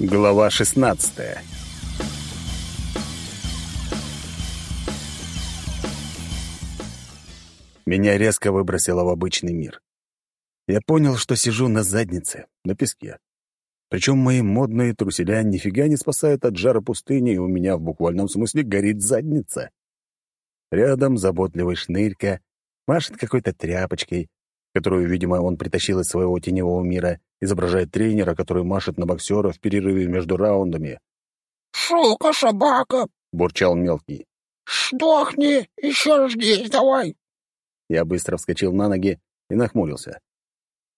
Глава 16 Меня резко выбросило в обычный мир. Я понял, что сижу на заднице, на песке. Причем мои модные труселя нифига не спасают от жара пустыни, и у меня в буквальном смысле горит задница. Рядом заботливый шнырька машет какой-то тряпочкой, которую, видимо, он притащил из своего теневого мира, изображает тренера, который машет на боксера в перерыве между раундами. «Сука, собака!» — бурчал мелкий. «Сдохни! Еще здесь давай!» Я быстро вскочил на ноги и нахмурился.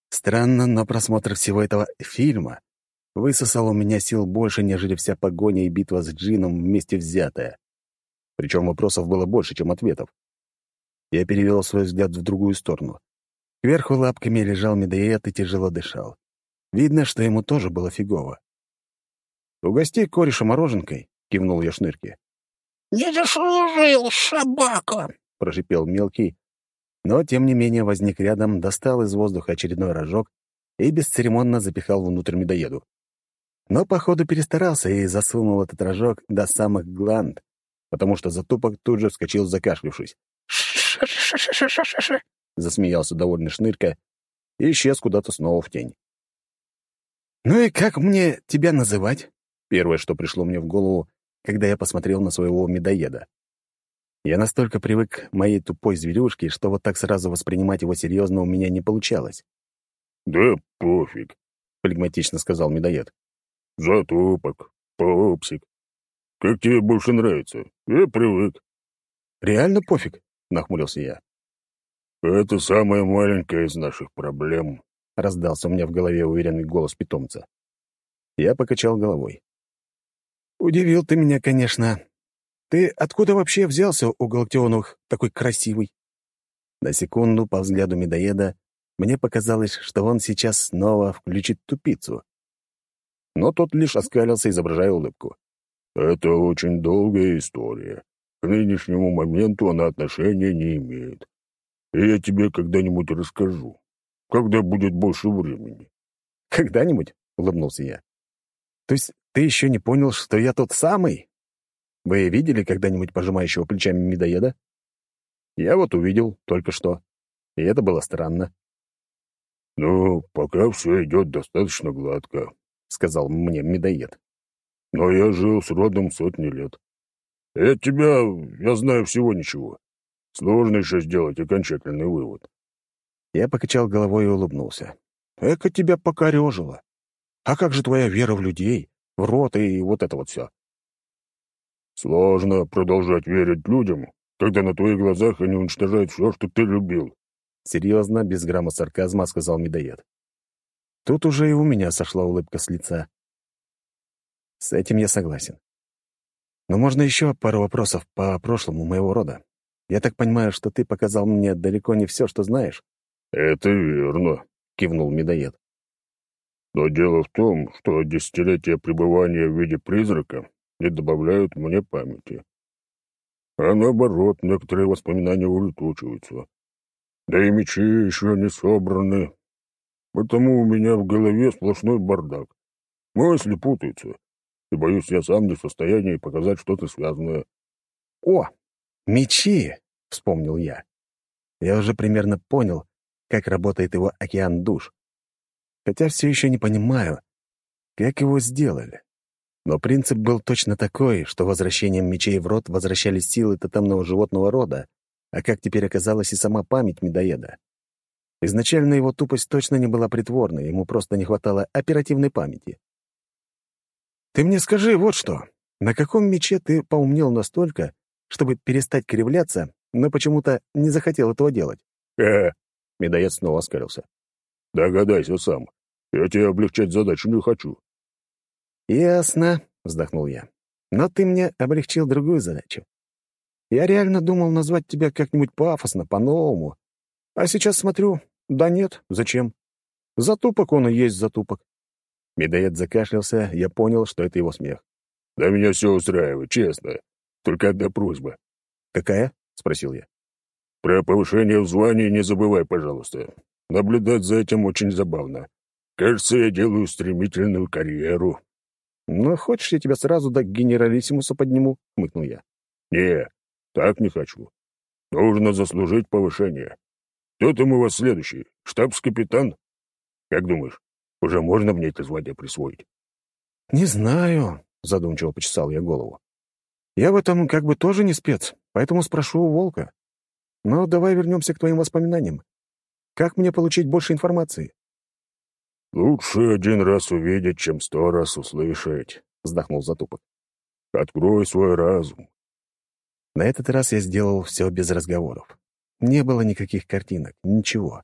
Странно, но просмотр всего этого фильма высосал у меня сил больше, нежели вся погоня и битва с Джином вместе взятая. Причем вопросов было больше, чем ответов. Я перевел свой взгляд в другую сторону. Кверху лапками лежал медоед и тяжело дышал. Видно, что ему тоже было фигово. «Угости кореша мороженкой», — кивнул я шнырке. «Не заслужил, собака!» — прошипел мелкий, но, тем не менее, возник рядом, достал из воздуха очередной рожок и бесцеремонно запихал внутрь медоеду. Но, походу, перестарался и засунул этот рожок до самых гланд, потому что затупок тут же вскочил, закашлявшись. Засмеялся довольный шнырька и исчез куда-то снова в тень. «Ну и как мне тебя называть?» Первое, что пришло мне в голову, когда я посмотрел на своего медоеда. Я настолько привык к моей тупой зверюшке, что вот так сразу воспринимать его серьезно у меня не получалось. «Да пофиг», — флегматично сказал медоед. «Затупок, попсик. Как тебе больше нравится? Я привык». «Реально пофиг?» — нахмурился я. «Это самая маленькая из наших проблем», — раздался у меня в голове уверенный голос питомца. Я покачал головой. «Удивил ты меня, конечно. Ты откуда вообще взялся у Галактионовых такой красивый?» На секунду, по взгляду медоеда, мне показалось, что он сейчас снова включит тупицу. Но тот лишь оскалился, изображая улыбку. «Это очень долгая история. К нынешнему моменту она отношения не имеет. И я тебе когда-нибудь расскажу когда будет больше времени. «Когда-нибудь?» — улыбнулся я. «То есть ты еще не понял, что я тот самый? Вы видели когда-нибудь пожимающего плечами медоеда? Я вот увидел только что, и это было странно». «Ну, пока все идет достаточно гладко», — сказал мне медоед. «Но я жил с родом сотни лет. От тебя я знаю всего ничего. Сложно еще сделать окончательный вывод. Я покачал головой и улыбнулся. «Эка тебя покорежило. А как же твоя вера в людей, в рот и вот это вот все?» «Сложно продолжать верить людям, когда на твоих глазах они уничтожают все, что ты любил». Серьезно, без грамма сарказма, сказал медоед. Тут уже и у меня сошла улыбка с лица. С этим я согласен. Но можно еще пару вопросов по прошлому моего рода. Я так понимаю, что ты показал мне далеко не все, что знаешь. «Это верно», — кивнул медоед. «Но дело в том, что десятилетия пребывания в виде призрака не добавляют мне памяти. А наоборот, некоторые воспоминания улетучиваются. Да и мечи еще не собраны. Потому у меня в голове сплошной бардак. Мысли путаются, и, боюсь, я сам не в состоянии показать что-то связанное». «О, мечи!» — вспомнил я. Я уже примерно понял, как работает его океан душ. Хотя все еще не понимаю, как его сделали. Но принцип был точно такой, что возвращением мечей в рот возвращались силы тотемного животного рода, а как теперь оказалась и сама память медоеда. Изначально его тупость точно не была притворной, ему просто не хватало оперативной памяти. «Ты мне скажи вот что. На каком мече ты поумнел настолько, чтобы перестать кривляться, но почему-то не захотел этого делать?» «Э, Медоед снова оскалился. «Догадайся сам. Я тебе облегчать задачу не хочу». «Ясно», — вздохнул я. «Но ты мне облегчил другую задачу. Я реально думал назвать тебя как-нибудь пафосно, по-новому. А сейчас смотрю, да нет, зачем? Затупок он и есть затупок». Медоед закашлялся, я понял, что это его смех. «Да меня все устраивает, честно. Только одна просьба». «Какая?» — спросил я. Про повышение в звании не забывай, пожалуйста. Наблюдать за этим очень забавно. Кажется, я делаю стремительную карьеру». «Ну, хочешь, я тебя сразу до генералиссимуса подниму?» — хмыкнул я. «Не, так не хочу. Нужно заслужить повышение. Кто там у вас следующий? Штабс-капитан? Как думаешь, уже можно мне это звание присвоить?» «Не знаю», — задумчиво почесал я голову. «Я в этом как бы тоже не спец, поэтому спрошу у Волка. Но давай вернемся к твоим воспоминаниям. Как мне получить больше информации?» «Лучше один раз увидеть, чем сто раз услышать», — вздохнул Затупок. «Открой свой разум». На этот раз я сделал все без разговоров. Не было никаких картинок, ничего.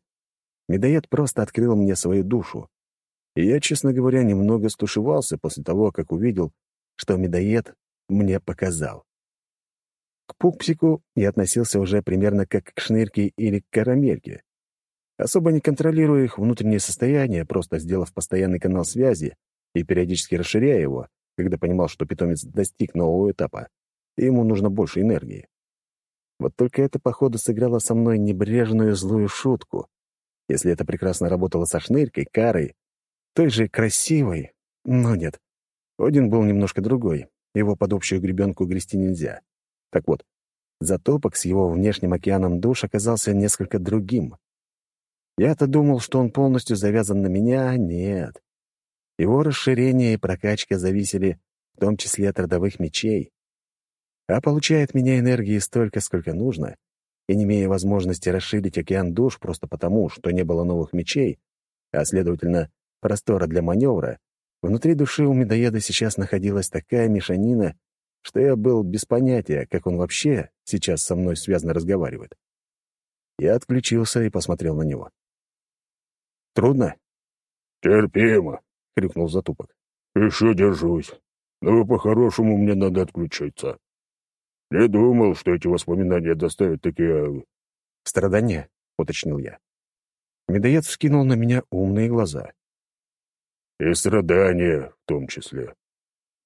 Медоед просто открыл мне свою душу. И я, честно говоря, немного стушевался после того, как увидел, что медоед мне показал. К пупсику я относился уже примерно как к шнырке или к карамельке особо не контролируя их внутреннее состояние, просто сделав постоянный канал связи и периодически расширяя его, когда понимал, что питомец достиг нового этапа, и ему нужно больше энергии. Вот только это, походу, сыграло со мной небрежную злую шутку. Если это прекрасно работало со шныркой, карой, той же красивой, но нет. Один был немножко другой, его под общую гребенку грести нельзя. Так вот, затопок с его внешним океаном душ оказался несколько другим. Я-то думал, что он полностью завязан на меня, нет. Его расширение и прокачка зависели в том числе от родовых мечей. А получает меня энергии столько, сколько нужно, и не имея возможности расширить океан душ просто потому, что не было новых мечей, а, следовательно, простора для маневра, внутри души у медоеда сейчас находилась такая мешанина, что я был без понятия, как он вообще сейчас со мной связно разговаривает. Я отключился и посмотрел на него. Трудно?» «Терпимо», — крикнул Затупок. «Еще держусь. Но по-хорошему мне надо отключиться. Не думал, что эти воспоминания доставят такие...» «Страдания?» — уточнил я. Медоед вскинул на меня умные глаза. «И страдания в том числе».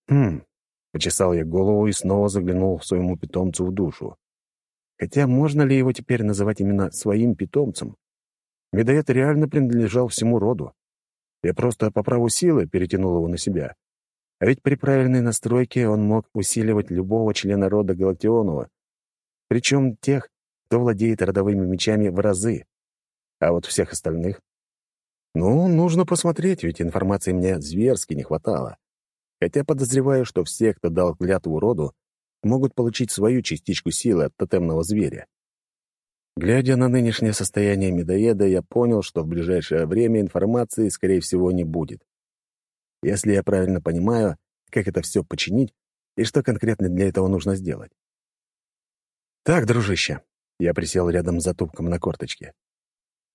«Хм...» — почесал я голову и снова заглянул своему питомцу в душу. Хотя можно ли его теперь называть именно своим питомцем? Медоед реально принадлежал всему роду. Я просто по праву силы перетянул его на себя. А ведь при правильной настройке он мог усиливать любого члена рода Галактионова, причем тех, кто владеет родовыми мечами в разы. А вот всех остальных? Ну, нужно посмотреть, ведь информации мне зверски не хватало. Хотя подозреваю, что все, кто дал клятву роду, могут получить свою частичку силы от тотемного зверя. Глядя на нынешнее состояние медоеда, я понял, что в ближайшее время информации, скорее всего, не будет. Если я правильно понимаю, как это все починить и что конкретно для этого нужно сделать. «Так, дружище», — я присел рядом с затупком на корточке.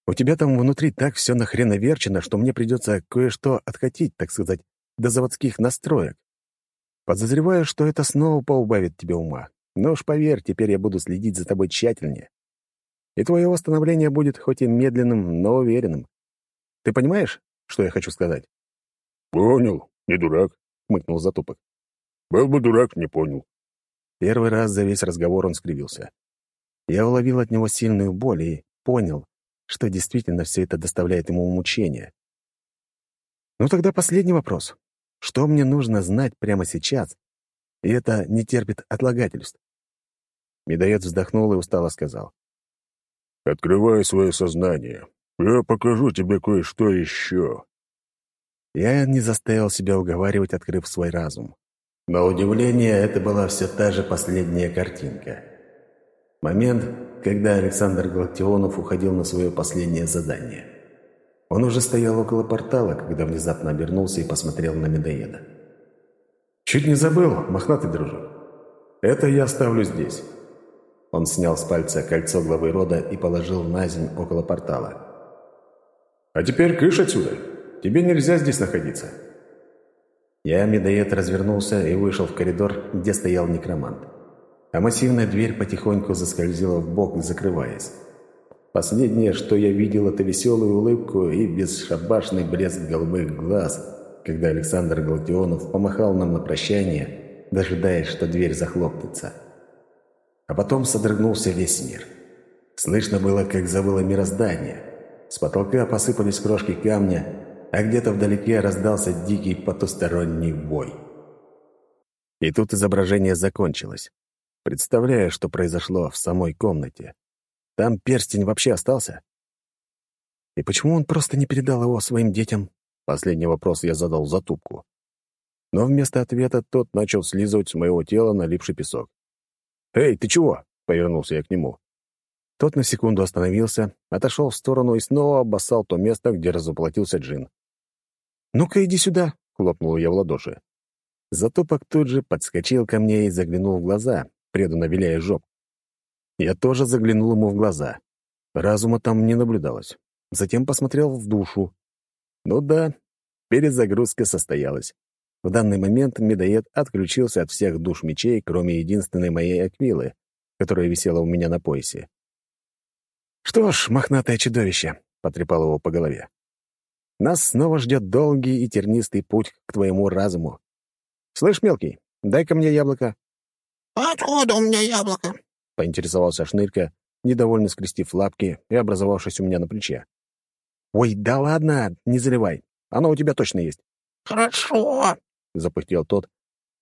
«У тебя там внутри так все нахреноверчено, что мне придется кое-что откатить, так сказать, до заводских настроек. Подозреваю, что это снова поубавит тебе ума. Но уж поверь, теперь я буду следить за тобой тщательнее и твое восстановление будет хоть и медленным, но уверенным. Ты понимаешь, что я хочу сказать?» «Понял, не дурак», — хмыкнул Затупок. «Был бы дурак, не понял». Первый раз за весь разговор он скривился. Я уловил от него сильную боль и понял, что действительно все это доставляет ему мучения. Ну тогда последний вопрос. Что мне нужно знать прямо сейчас? И это не терпит отлагательств. Медоед вздохнул и устало сказал. Открывай свое сознание. Я покажу тебе кое-что еще». Я не заставил себя уговаривать, открыв свой разум. На удивление, это была все та же последняя картинка. Момент, когда Александр Галактионов уходил на свое последнее задание. Он уже стоял около портала, когда внезапно обернулся и посмотрел на медоеда. «Чуть не забыл, мохнатый дружок. Это я оставлю здесь. Он снял с пальца кольцо главы рода и положил на земь около портала. «А теперь кыш отсюда! Тебе нельзя здесь находиться!» Я, медоед, развернулся и вышел в коридор, где стоял некромант. А массивная дверь потихоньку заскользила в бок, закрываясь. Последнее, что я видел, это веселую улыбку и бесшабашный блеск голубых глаз, когда Александр Галактионов помахал нам на прощание, дожидаясь, что дверь захлопнется а потом содрогнулся весь мир. Слышно было, как завыло мироздание. С потолка посыпались крошки камня, а где-то вдалеке раздался дикий потусторонний бой. И тут изображение закончилось. Представляю, что произошло в самой комнате. Там перстень вообще остался? И почему он просто не передал его своим детям? Последний вопрос я задал за тупку. Но вместо ответа тот начал слизывать с моего тела налипший песок. «Эй, ты чего?» — повернулся я к нему. Тот на секунду остановился, отошел в сторону и снова обоссал то место, где разоплатился джин. «Ну-ка, иди сюда!» — хлопнул я в ладоши. Затопок тут же подскочил ко мне и заглянул в глаза, преданно виляя жоп. Я тоже заглянул ему в глаза. Разума там не наблюдалось. Затем посмотрел в душу. Ну да, перезагрузка состоялась. В данный момент медоед отключился от всех душ мечей, кроме единственной моей аквилы, которая висела у меня на поясе. «Что ж, мохнатое чудовище», — потрепал его по голове. «Нас снова ждет долгий и тернистый путь к твоему разуму. Слышь, мелкий, дай-ка мне яблоко». «Откуда у меня яблоко?» — поинтересовался Шнырька, недовольно скрестив лапки и образовавшись у меня на плече. «Ой, да ладно, не заливай. Оно у тебя точно есть». «Хорошо», — запыхтел тот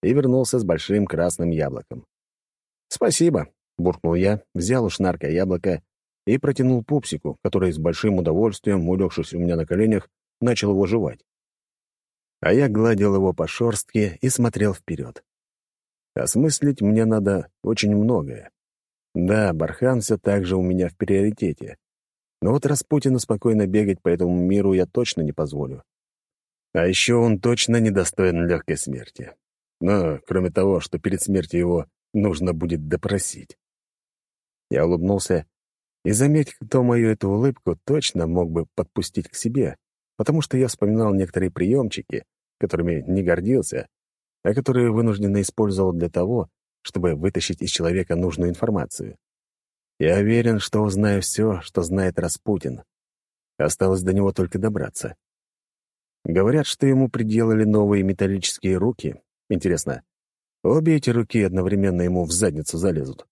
и вернулся с большим красным яблоком. «Спасибо», — буркнул я, взял у шнарка яблоко и протянул пупсику, который с большим удовольствием, улегшись у меня на коленях, начал его жевать. А я гладил его по шорстке и смотрел вперед. Осмыслить мне надо очень многое. Да, Бархан все так же у меня в приоритете. Но вот Распутину спокойно бегать по этому миру я точно не позволю. А еще он точно недостоин легкой смерти. Но, кроме того, что перед смертью его нужно будет допросить. Я улыбнулся и, заметь, кто мою эту улыбку точно мог бы подпустить к себе, потому что я вспоминал некоторые приемчики, которыми не гордился, а которые вынужденно использовал для того, чтобы вытащить из человека нужную информацию. Я уверен, что узнаю все, что знает Распутин. Осталось до него только добраться. Говорят, что ему приделали новые металлические руки. Интересно, обе эти руки одновременно ему в задницу залезут?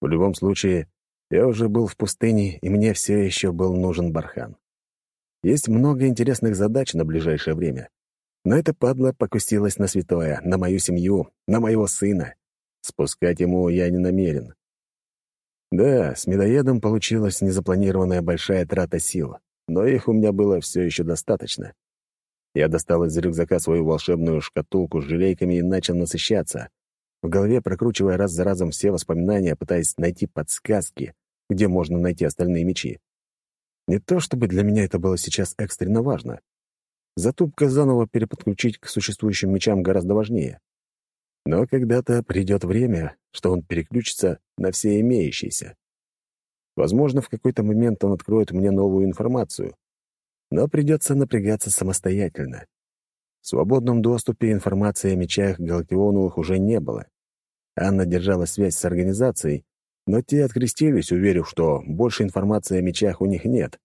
В любом случае, я уже был в пустыне, и мне все еще был нужен бархан. Есть много интересных задач на ближайшее время. Но эта падла покусилась на святое, на мою семью, на моего сына. Спускать ему я не намерен. Да, с медоедом получилась незапланированная большая трата сил, но их у меня было все еще достаточно. Я достал из рюкзака свою волшебную шкатулку с желейками и начал насыщаться, в голове прокручивая раз за разом все воспоминания, пытаясь найти подсказки, где можно найти остальные мечи. Не то чтобы для меня это было сейчас экстренно важно. Затупка заново переподключить к существующим мечам гораздо важнее. Но когда-то придет время, что он переключится на все имеющиеся. Возможно, в какой-то момент он откроет мне новую информацию, но придется напрягаться самостоятельно. В свободном доступе информации о мечах Галактионовых уже не было. Анна держала связь с организацией, но те открестились, уверив, что больше информации о мечах у них нет.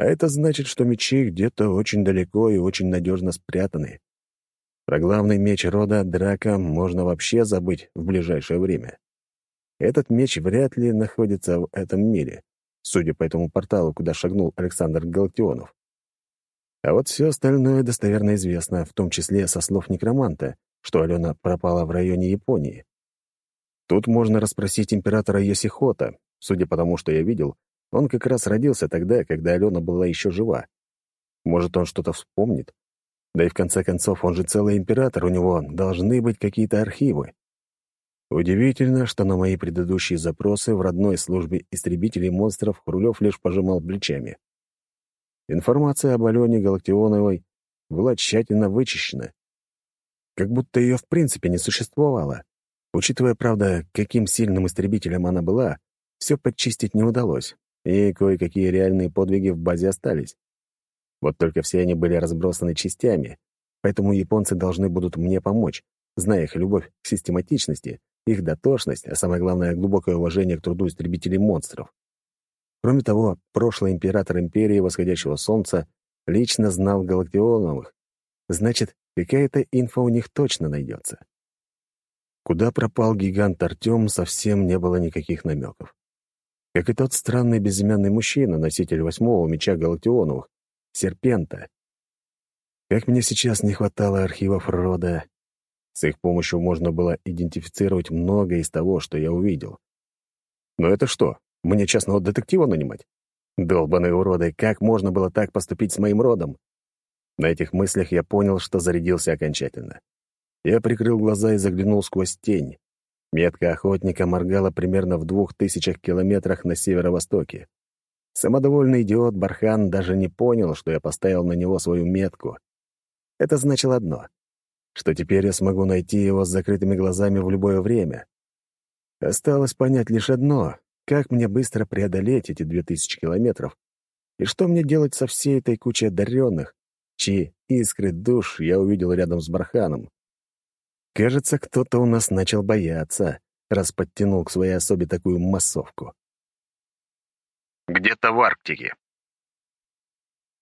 А это значит, что мечи где-то очень далеко и очень надежно спрятаны. Про главный меч рода Драка можно вообще забыть в ближайшее время. Этот меч вряд ли находится в этом мире, судя по этому порталу, куда шагнул Александр Галактионов. А вот все остальное достоверно известно, в том числе со слов некроманта, что Алена пропала в районе Японии. Тут можно расспросить императора Йосихота. Судя по тому, что я видел, он как раз родился тогда, когда Алена была еще жива. Может, он что-то вспомнит? Да и в конце концов, он же целый император, у него должны быть какие-то архивы. Удивительно, что на мои предыдущие запросы в родной службе истребителей монстров Хрулев лишь пожимал плечами. Информация об Алене Галактионовой была тщательно вычищена. Как будто ее в принципе не существовало. Учитывая, правда, каким сильным истребителем она была, все подчистить не удалось, и кое-какие реальные подвиги в базе остались. Вот только все они были разбросаны частями, поэтому японцы должны будут мне помочь, зная их любовь к систематичности, их дотошность, а самое главное, глубокое уважение к труду истребителей монстров. Кроме того, прошлый император империи восходящего солнца лично знал Галактионовых. Значит, какая-то инфа у них точно найдется. Куда пропал гигант Артем, совсем не было никаких намеков. Как и тот странный безымянный мужчина, носитель восьмого меча Галактионовых, Серпента. Как мне сейчас не хватало архивов рода. С их помощью можно было идентифицировать многое из того, что я увидел. Но это что, мне частного детектива нанимать? Долбаные уроды, как можно было так поступить с моим родом? На этих мыслях я понял, что зарядился окончательно. Я прикрыл глаза и заглянул сквозь тень. Метка охотника моргала примерно в двух тысячах километрах на северо-востоке. Самодовольный идиот Бархан даже не понял, что я поставил на него свою метку. Это значило одно — что теперь я смогу найти его с закрытыми глазами в любое время. Осталось понять лишь одно — как мне быстро преодолеть эти две тысячи километров и что мне делать со всей этой кучей одаренных, чьи искры душ я увидел рядом с Барханом. Кажется, кто-то у нас начал бояться, раз подтянул к своей особе такую массовку. Где-то в Арктике.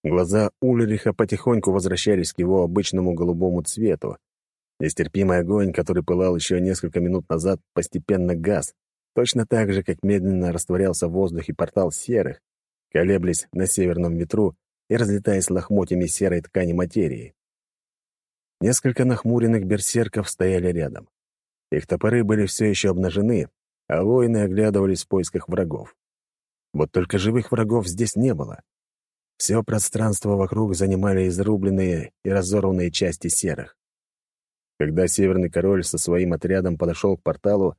Глаза Ульриха потихоньку возвращались к его обычному голубому цвету. Нестерпимый огонь, который пылал еще несколько минут назад, постепенно гас, точно так же, как медленно растворялся в воздухе портал серых, колеблясь на северном ветру и разлетаясь лохмотьями серой ткани материи. Несколько нахмуренных берсерков стояли рядом. Их топоры были все еще обнажены, а воины оглядывались в поисках врагов. Вот только живых врагов здесь не было. Все пространство вокруг занимали изрубленные и разорванные части серых. Когда Северный Король со своим отрядом подошел к порталу,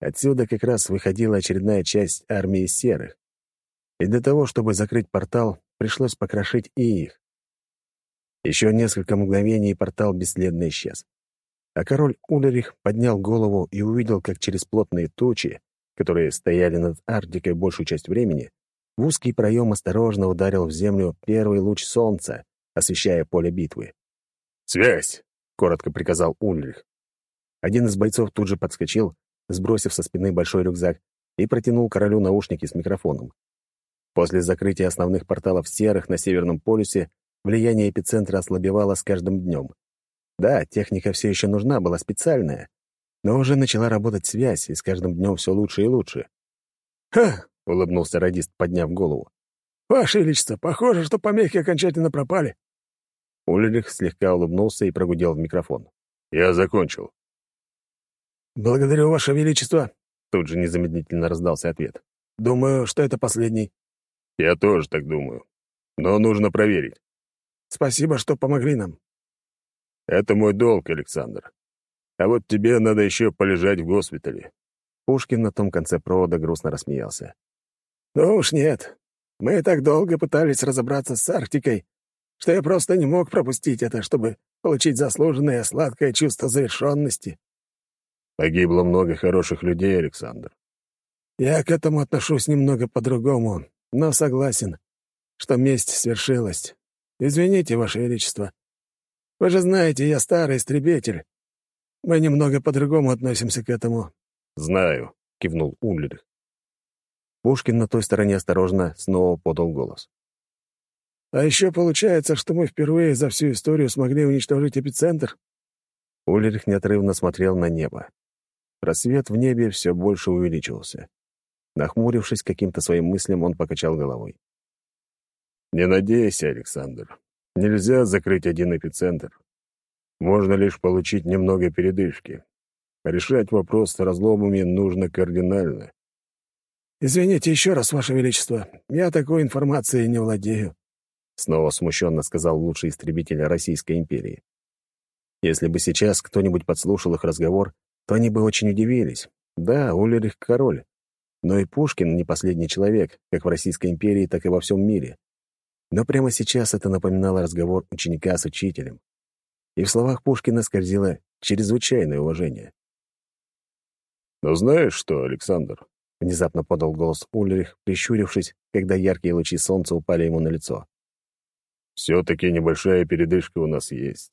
отсюда как раз выходила очередная часть армии серых. И для того, чтобы закрыть портал, пришлось покрошить и их. Еще несколько мгновений, портал бесследно исчез. А король Улерих поднял голову и увидел, как через плотные тучи, которые стояли над Арктикой большую часть времени, в узкий проем осторожно ударил в землю первый луч солнца, освещая поле битвы. «Связь!» — коротко приказал Ульрих. Один из бойцов тут же подскочил, сбросив со спины большой рюкзак, и протянул королю наушники с микрофоном. После закрытия основных порталов серых на Северном полюсе влияние эпицентра ослабевало с каждым днем. Да, техника все еще нужна была специальная, но уже начала работать связь, и с каждым днем все лучше и лучше. «Ха! — улыбнулся радист, подняв голову. «Ваше Величество, похоже, что помехи окончательно пропали». Ульрих слегка улыбнулся и прогудел в микрофон. «Я закончил». «Благодарю, Ваше Величество», — тут же незамедлительно раздался ответ. «Думаю, что это последний». «Я тоже так думаю. Но нужно проверить». «Спасибо, что помогли нам». «Это мой долг, Александр. А вот тебе надо еще полежать в госпитале». Пушкин на том конце провода грустно рассмеялся. «Ну уж нет. Мы так долго пытались разобраться с Арктикой, что я просто не мог пропустить это, чтобы получить заслуженное сладкое чувство завершенности». «Погибло много хороших людей, Александр». «Я к этому отношусь немного по-другому, но согласен, что месть свершилась. Извините, Ваше Величество. Вы же знаете, я старый истребитель. Мы немного по-другому относимся к этому». «Знаю», — кивнул Ульрих. Пушкин на той стороне осторожно снова подал голос. «А еще получается, что мы впервые за всю историю смогли уничтожить эпицентр?» Ульрих неотрывно смотрел на небо. Просвет в небе все больше увеличивался. Нахмурившись каким-то своим мыслям, он покачал головой. «Не надейся, Александр. Нельзя закрыть один эпицентр. Можно лишь получить немного передышки. Решать вопрос с разломами нужно кардинально. «Извините еще раз, Ваше Величество, я такой информацией не владею», снова смущенно сказал лучший истребитель Российской империи. Если бы сейчас кто-нибудь подслушал их разговор, то они бы очень удивились. Да, Улерих — король. Но и Пушкин — не последний человек, как в Российской империи, так и во всем мире. Но прямо сейчас это напоминало разговор ученика с учителем. И в словах Пушкина скользило чрезвычайное уважение. «Но знаешь что, Александр?» — внезапно подал голос Ульрих, прищурившись, когда яркие лучи солнца упали ему на лицо. «Все-таки небольшая передышка у нас есть.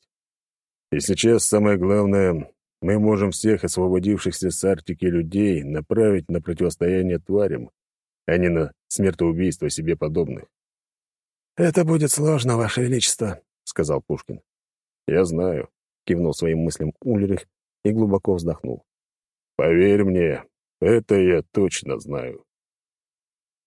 И сейчас самое главное, мы можем всех освободившихся с Арктики людей направить на противостояние тварям, а не на смертоубийство себе подобных». «Это будет сложно, Ваше Величество», — сказал Пушкин. «Я знаю», — кивнул своим мыслям Ульрих и глубоко вздохнул. «Поверь мне, это я точно знаю.